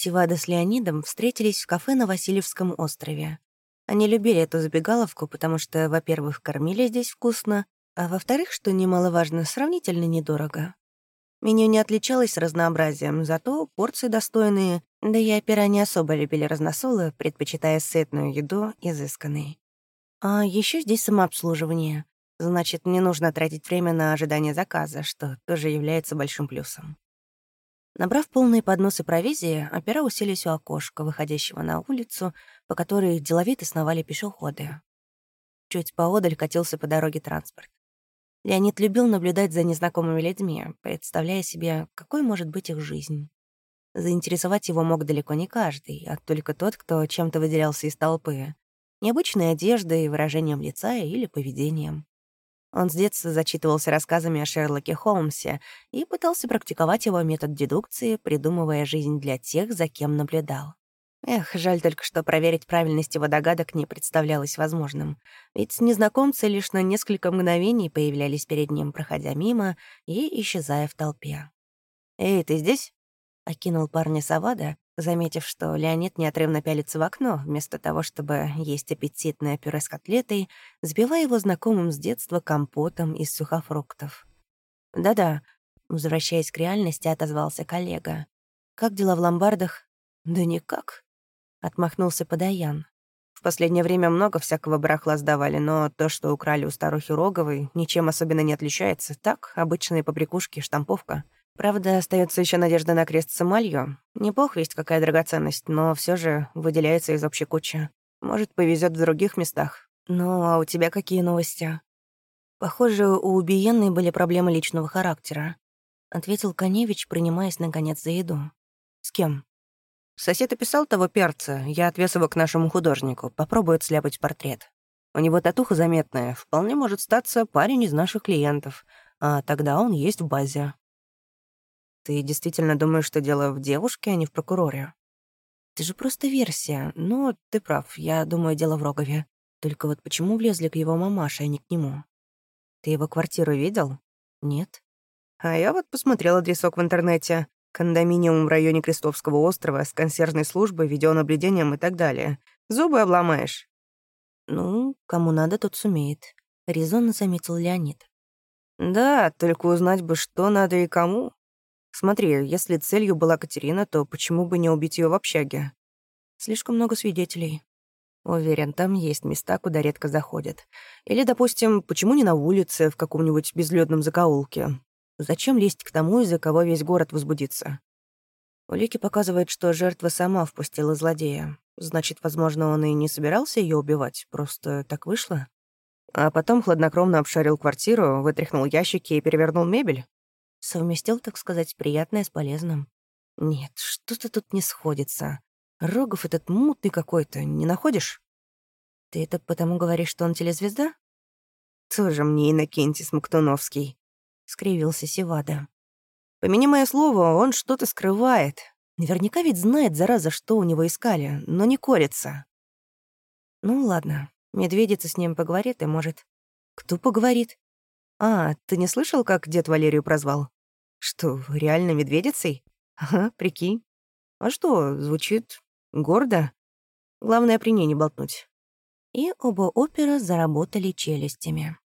Севада с Леонидом встретились в кафе на Васильевском острове. Они любили эту забегаловку, потому что, во-первых, кормили здесь вкусно, а во-вторых, что немаловажно, сравнительно недорого. Меню не отличалось разнообразием, зато порции достойные, да и опера не особо любили разносолы, предпочитая сытную еду изысканной. А еще здесь самообслуживание. Значит, не нужно тратить время на ожидание заказа, что тоже является большим плюсом. Набрав полные подносы провизии, опера уселись у окошка, выходящего на улицу, по которой деловито сновали пешеходы. Чуть поодаль катился по дороге транспорт. Леонид любил наблюдать за незнакомыми людьми, представляя себе, какой может быть их жизнь. Заинтересовать его мог далеко не каждый, а только тот, кто чем-то выделялся из толпы. Необычной одеждой, выражением лица или поведением. Он с детства зачитывался рассказами о Шерлоке Холмсе и пытался практиковать его метод дедукции, придумывая жизнь для тех, за кем наблюдал. Эх, жаль только, что проверить правильность его догадок не представлялось возможным. Ведь незнакомцы лишь на несколько мгновений появлялись перед ним, проходя мимо и исчезая в толпе. «Эй, ты здесь?» — окинул парня Савада, заметив, что Леонид неотрывно пялится в окно, вместо того, чтобы есть аппетитное пюре с котлетой, сбивая его знакомым с детства компотом из сухофруктов. «Да-да», — возвращаясь к реальности, отозвался коллега. «Как дела в ломбардах?» «Да никак», — отмахнулся Подаян. «В последнее время много всякого барахла сдавали, но то, что украли у старухи Роговой, ничем особенно не отличается. Так, обычные побрякушки, штамповка». Правда, остается еще надежда на крест с эмалью. Не бог весть какая драгоценность, но все же выделяется из общей кучи. Может, повезет в других местах. Ну, а у тебя какие новости? Похоже, у убиенной были проблемы личного характера. Ответил Коневич, принимаясь, наконец, за еду. С кем? Сосед описал того перца. Я отвез его к нашему художнику. Попробует сляпать портрет. У него татуха заметная. Вполне может статься парень из наших клиентов. А тогда он есть в базе. Ты действительно думаешь, что дело в девушке, а не в прокуроре? Ты же просто версия. Но ты прав, я думаю, дело в Рогове. Только вот почему влезли к его мамаше, а не к нему? Ты его квартиру видел? Нет. А я вот посмотрел адресок в интернете. Кондоминиум в районе Крестовского острова с консьержной службой, видеонаблюдением и так далее. Зубы обломаешь. Ну, кому надо, тот сумеет. Резонно заметил Леонид. Да, только узнать бы, что надо и кому. Смотри, если целью была Катерина, то почему бы не убить ее в общаге? Слишком много свидетелей. Уверен, там есть места, куда редко заходят. Или, допустим, почему не на улице, в каком-нибудь безлюдном закоулке? Зачем лезть к тому, из-за кого весь город возбудится? Улики показывают, что жертва сама впустила злодея. Значит, возможно, он и не собирался ее убивать, просто так вышло. А потом хладнокровно обшарил квартиру, вытряхнул ящики и перевернул мебель. Совместил, так сказать, приятное с полезным. Нет, что-то тут не сходится. Рогов этот мутный какой-то, не находишь? Ты это потому говоришь, что он телезвезда? Тоже мне Иннокентий Смоктуновский, — скривился Севада. Помяни мое слово, он что-то скрывает. Наверняка ведь знает, зараза, что у него искали, но не корится. Ну ладно, медведица с ним поговорит и может... Кто поговорит? «А, ты не слышал, как дед Валерию прозвал?» «Что, реально медведицей?» «Ага, прикинь. А что, звучит гордо. Главное, при ней не болтнуть». И оба опера заработали челюстями.